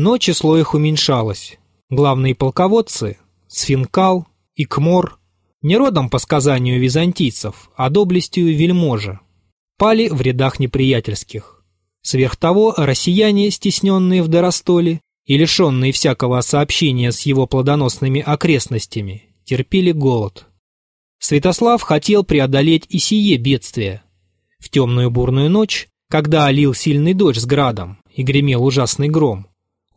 Но число их уменьшалось. Главные полководцы – Сфинкал, Икмор – не родом по сказанию византийцев, а доблестью вельможа – пали в рядах неприятельских. Сверх того, россияне, стесненные в Доростоле и лишенные всякого сообщения с его плодоносными окрестностями, терпели голод. Святослав хотел преодолеть и сие бедствие. В темную бурную ночь, когда олил сильный дождь с градом и гремел ужасный гром,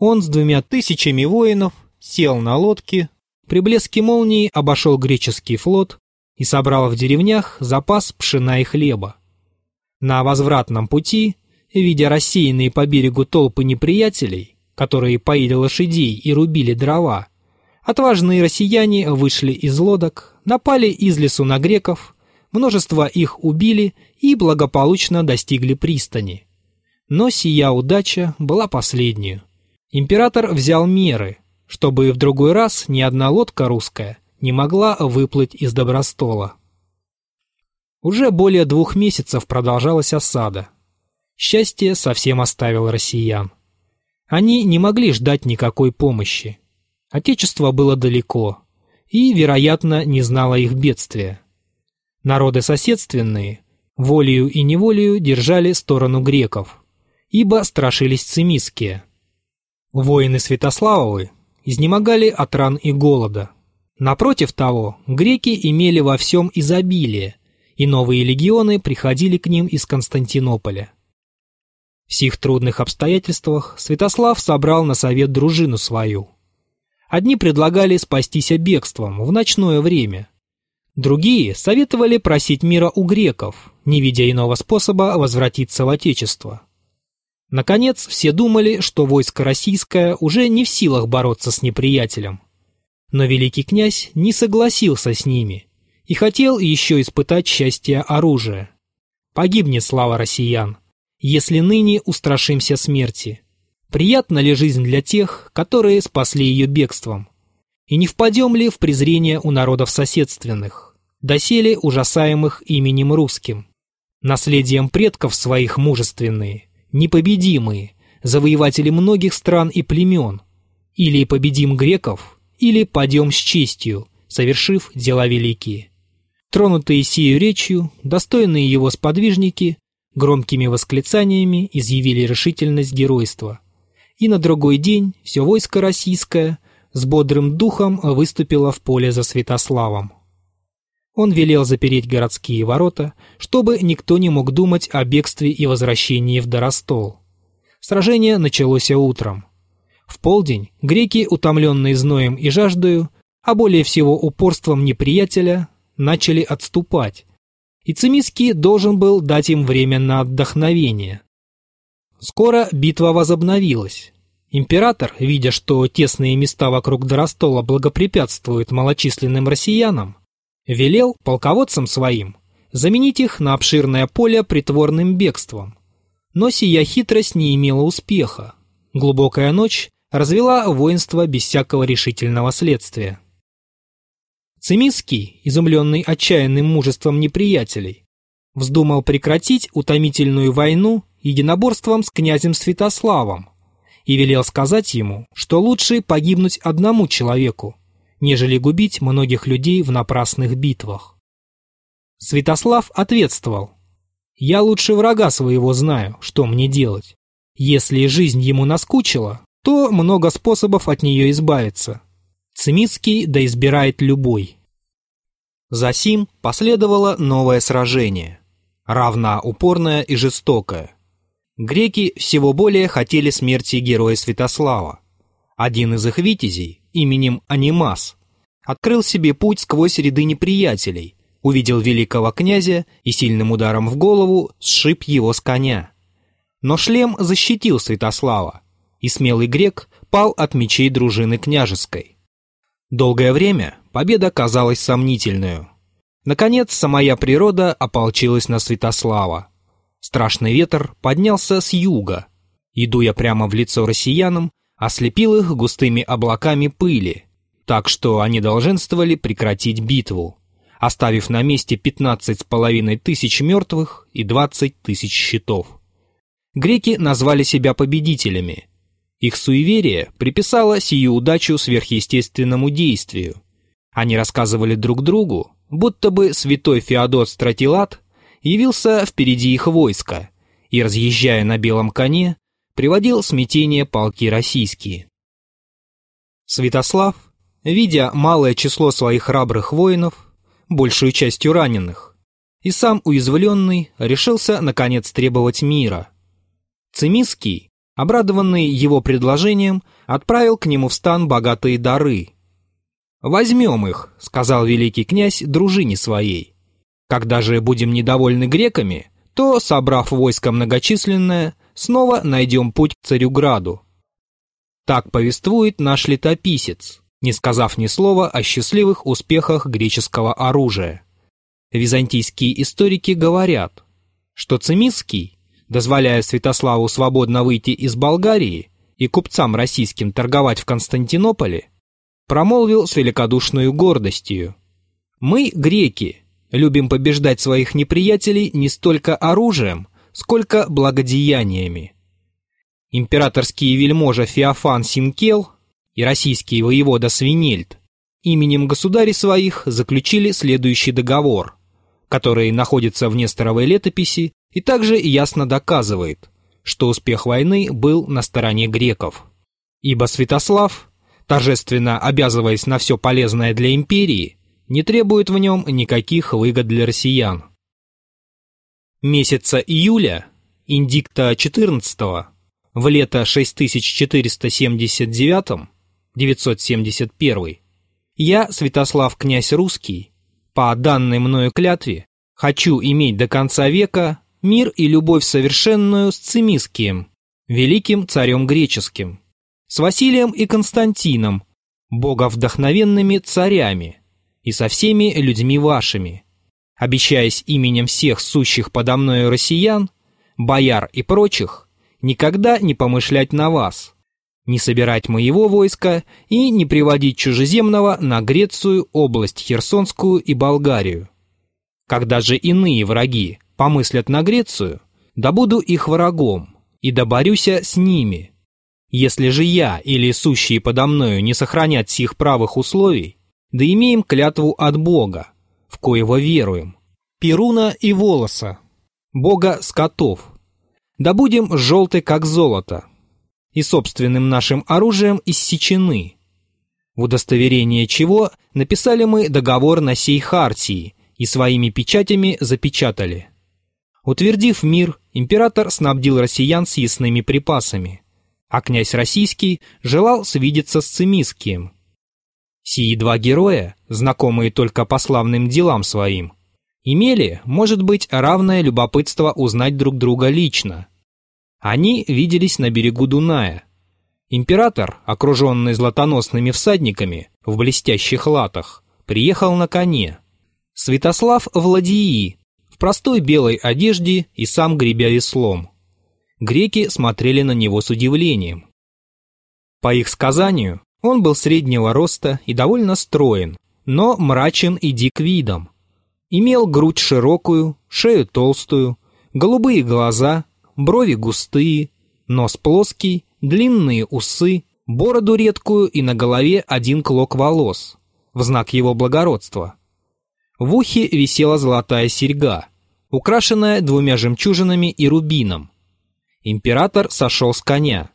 он с двумя тысячами воинов сел на лодке, при блеске молнии обошел греческий флот и собрал в деревнях запас пшена и хлеба. На возвратном пути, видя рассеянные по берегу толпы неприятелей, которые поили лошадей и рубили дрова, отважные россияне вышли из лодок, напали из лесу на греков, множество их убили и благополучно достигли пристани. Но сия удача была последнюю. Император взял меры, чтобы в другой раз ни одна лодка русская не могла выплыть из Добростола. Уже более двух месяцев продолжалась осада. Счастье совсем оставило россиян. Они не могли ждать никакой помощи. Отечество было далеко и, вероятно, не знало их бедствия. Народы соседственные, волею и неволею держали сторону греков, ибо страшились цимиские – Воины Святославовы изнемогали от ран и голода. Напротив того, греки имели во всем изобилие, и новые легионы приходили к ним из Константинополя. В сих трудных обстоятельствах Святослав собрал на совет дружину свою. Одни предлагали спастись бегством в ночное время. Другие советовали просить мира у греков, не видя иного способа возвратиться в Отечество. Наконец, все думали, что войско российское уже не в силах бороться с неприятелем. Но великий князь не согласился с ними и хотел еще испытать счастье оружия. Погибнет слава россиян, если ныне устрашимся смерти. Приятна ли жизнь для тех, которые спасли ее бегством? И не впадем ли в презрение у народов соседственных, доселе ужасаемых именем русским, наследием предков своих мужественные – непобедимые, завоеватели многих стран и племен. Или победим греков, или падем с честью, совершив дела великие. Тронутые сию речью, достойные его сподвижники, громкими восклицаниями изъявили решительность геройства. И на другой день все войско российское с бодрым духом выступило в поле за Святославом. Он велел запереть городские ворота, чтобы никто не мог думать о бегстве и возвращении в Доростол. Сражение началось утром. В полдень греки, утомленные зноем и жаждою, а более всего упорством неприятеля, начали отступать, и Цимиский должен был дать им время на отдохновение. Скоро битва возобновилась. Император, видя, что тесные места вокруг Доростола благопрепятствуют малочисленным россиянам, Велел полководцам своим заменить их на обширное поле притворным бегством. Но сия хитрость не имела успеха. Глубокая ночь развела воинство без всякого решительного следствия. Цимиский, изумленный отчаянным мужеством неприятелей, вздумал прекратить утомительную войну единоборством с князем Святославом и велел сказать ему, что лучше погибнуть одному человеку, нежели губить многих людей в напрасных битвах. Святослав ответствовал, «Я лучше врага своего знаю, что мне делать. Если жизнь ему наскучила, то много способов от нее избавиться. Цимицкий да избирает любой». Засим последовало новое сражение, равно упорное и жестокое. Греки всего более хотели смерти героя Святослава. Один из их витязей, именем Анимас, открыл себе путь сквозь ряды неприятелей, увидел великого князя и сильным ударом в голову сшиб его с коня. Но шлем защитил Святослава, и смелый грек пал от мечей дружины княжеской. Долгое время победа казалась сомнительную. Наконец, самая природа ополчилась на Святослава. Страшный ветер поднялся с юга, и, дуя прямо в лицо россиянам, ослепил их густыми облаками пыли, так что они долженствовали прекратить битву, оставив на месте 15 с половиной тысяч мертвых и 20 тысяч щитов. Греки назвали себя победителями, Их суеверие приписало сию удачу сверхъестественному действию. Они рассказывали друг другу, будто бы святой Феодот Стратилат явился впереди их войска и, разъезжая на белом коне, приводил смятение полки российские. Святослав, видя малое число своих храбрых воинов, большую частью раненых, и сам уязвленный решился наконец требовать мира. Цимиский, обрадованный его предложением, отправил к нему в стан богатые дары. «Возьмем их», — сказал великий князь дружине своей. «Когда же будем недовольны греками, то, собрав войско многочисленное, снова найдем путь к Царюграду». Так повествует наш летописец, не сказав ни слова о счастливых успехах греческого оружия. Византийские историки говорят, что Цимисский, дозволяя Святославу свободно выйти из Болгарии и купцам российским торговать в Константинополе, промолвил с великодушной гордостью. «Мы, греки, любим побеждать своих неприятелей не столько оружием, сколько благодеяниями. Императорский вельможа Феофан Синкел и российский воевода Свинельд именем государей своих заключили следующий договор, который находится в Несторовой летописи и также ясно доказывает, что успех войны был на стороне греков. Ибо Святослав, торжественно обязываясь на все полезное для империи, не требует в нем никаких выгод для россиян. Месяца июля, индикта 14 в лето 6479 971 я, Святослав князь Русский, по данной мною клятве, хочу иметь до конца века мир и любовь совершенную с Цимискием, великим царем греческим, с Василием и Константином, боговдохновенными царями, и со всеми людьми вашими, обещаясь именем всех сущих подо мною россиян, бояр и прочих, никогда не помышлять на вас, не собирать моего войска и не приводить чужеземного на Грецию, область Херсонскую и Болгарию. Когда же иные враги помыслят на Грецию, да буду их врагом, и доборюся с ними. Если же я или сущие подо мною не сохранят сих правых условий, да имеем клятву от Бога, в коего веруем, Перуна и Волоса, Бога скотов, да будем желты, как золото, и собственным нашим оружием иссечены. В удостоверение чего написали мы договор на сей хартии и своими печатями запечатали. Утвердив мир, император снабдил россиян съестными припасами, а князь российский желал свидеться с Цимискием. Сии два героя, знакомые только по славным делам своим, имели, может быть, равное любопытство узнать друг друга лично, они виделись на берегу Дуная. Император, окруженный златоносными всадниками в блестящих латах, приехал на коне. Святослав в ладьи, в простой белой одежде и сам гребя веслом. Греки смотрели на него с удивлением. По их сказанию, он был среднего роста и довольно строен, но мрачен и дик видом. Имел грудь широкую, шею толстую, голубые глаза брови густые, нос плоский, длинные усы, бороду редкую и на голове один клок волос, в знак его благородства. В ухе висела золотая серьга, украшенная двумя жемчужинами и рубином. Император сошел с коня.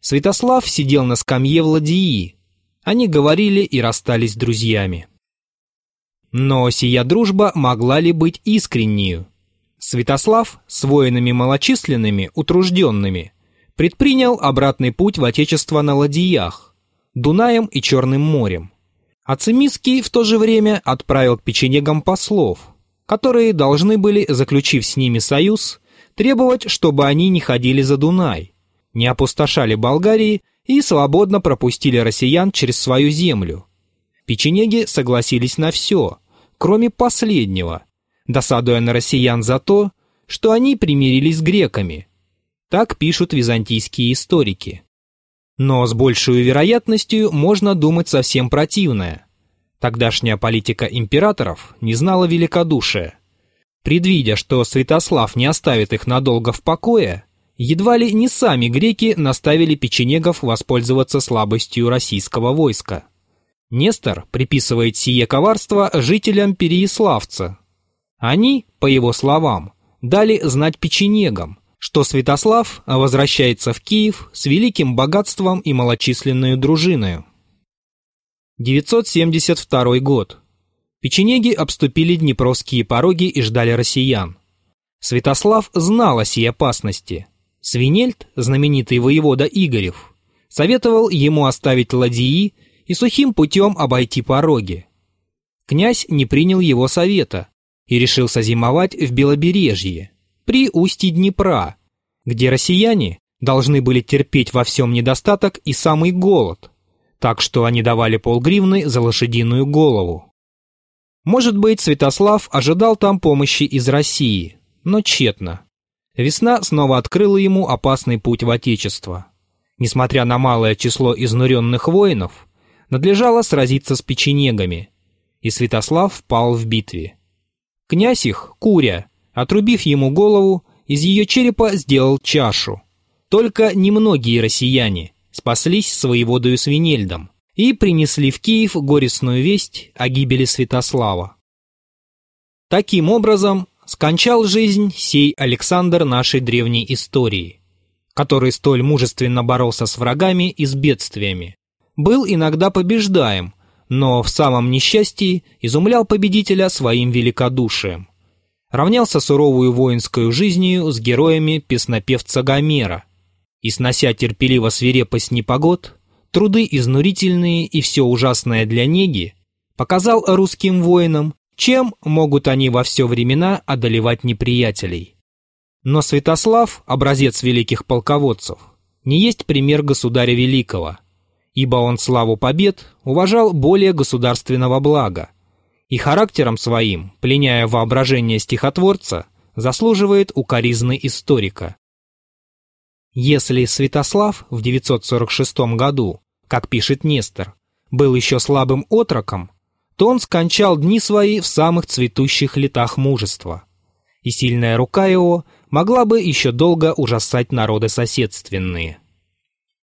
Святослав сидел на скамье в ладьи. Они говорили и расстались друзьями. Но сия дружба могла ли быть искреннею? Святослав с воинами малочисленными, утружденными, предпринял обратный путь в Отечество на ладьях, Дунаем и Черным морем. А Цимиский в то же время отправил к печенегам послов, которые должны были, заключив с ними союз, требовать, чтобы они не ходили за Дунай, не опустошали Болгарии и свободно пропустили россиян через свою землю. Печенеги согласились на все, кроме последнего – досадуя на россиян за то, что они примирились с греками. Так пишут византийские историки. Но с большей вероятностью можно думать совсем противное. Тогдашняя политика императоров не знала великодушия. Предвидя, что Святослав не оставит их надолго в покое, Едва ли не сами греки наставили печенегов воспользоваться слабостью российского войска. Нестор приписывает сие коварство жителям Переяславца. Они, по его словам, дали знать печенегам, что Святослав возвращается в Киев с великим богатством и малочисленной дружиной. 972 год. Печенеги обступили Днепровские пороги и ждали россиян. Святослав знал о сей опасности. Свинельд, знаменитый воевода Игорев, советовал ему оставить ладьи и сухим путем обойти пороги. Князь не принял его совета и решил созимовать в Белобережье, при устье Днепра, где россияне должны были терпеть во всем недостаток и самый голод, так что они давали полгривны за лошадиную голову. Может быть, Святослав ожидал там помощи из России, но тщетно. Весна снова открыла ему опасный путь в Отечество. Несмотря на малое число изнуренных воинов, надлежало сразиться с печенегами, и Святослав пал в битве. Князь их, Куря, отрубив ему голову, из ее черепа сделал чашу. Только немногие россияне спаслись с воеводою Свинельдом, и принесли в Киев горестную весть о гибели Святослава. Таким образом, скончал жизнь сей Александр нашей древней истории, который столь мужественно боролся с врагами и с бедствиями. Был иногда побеждаем, но в самом несчастье изумлял победителя своим великодушием. Равнялся суровую воинскую жизнью с героями песнопевца Гомера и, снося терпеливо свирепость непогод, труды изнурительные и все ужасное для неги, показал русским воинам, чем могут они во все времена одолевать неприятелей. Но Святослав, образец великих полководцев, не есть пример государя великого, ибо он славу побед уважал более государственного блага, и характером своим, пленяя воображение стихотворца, заслуживает укоризны историка. Если Святослав в 946 году, как пишет Нестор, был еще слабым отроком, то он скончал дни свои в самых цветущих летах мужества. И сильная рука его могла бы еще долго ужасать народы соседственные.